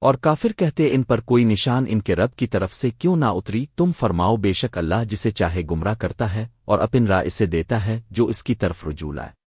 اور کافر کہتے ان پر کوئی نشان ان کے رب کی طرف سے کیوں نہ اتری، تم فرماؤ بے شک اللہ جسے چاہے گمراہ کرتا ہے اور اپن راہ اسے دیتا ہے جو اس کی طرف رجوع لائے۔